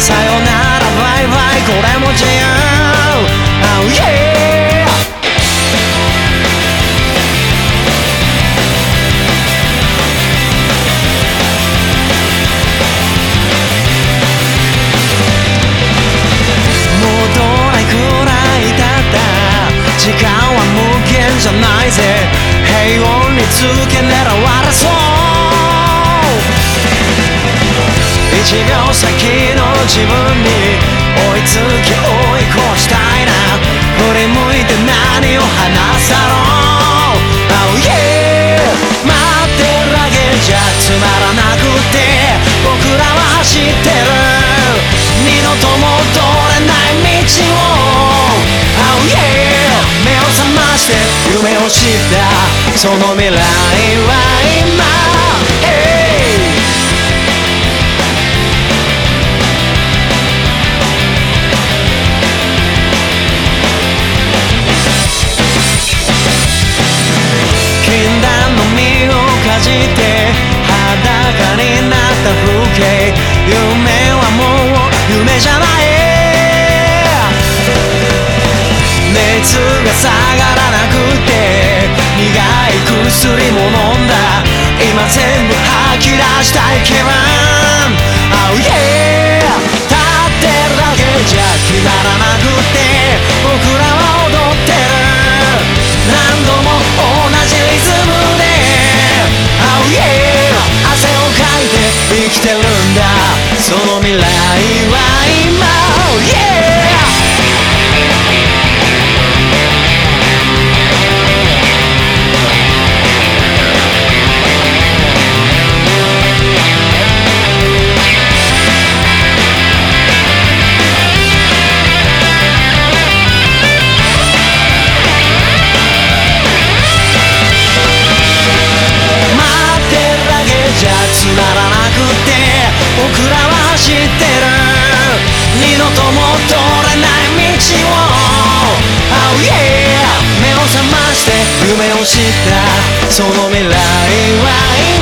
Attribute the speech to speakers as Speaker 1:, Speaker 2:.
Speaker 1: さよなら。バイバイこれも自由 Oh yeah 戻らないくらいだった。時間は無限じゃないぜ。平穏につけ狙われそう。一秒先自分に追いつき追い越したいな。振り向いて何を話さろう。Oh yeah 待ってるだけじゃつまらなくて。僕らは走ってる。二度と戻れない道を。Oh yeah 目を覚まして夢を知った。その未来は今。じて裸になった風景。夢はもう夢じゃない。熱が下がらなくて苦い薬も飲んだ。今全部吐き出したい。て生きてるんだ。その未来は今 yeah 知ってる二度とも通らない道を。Oh yeah 目を覚まして夢を知った。その未来は今。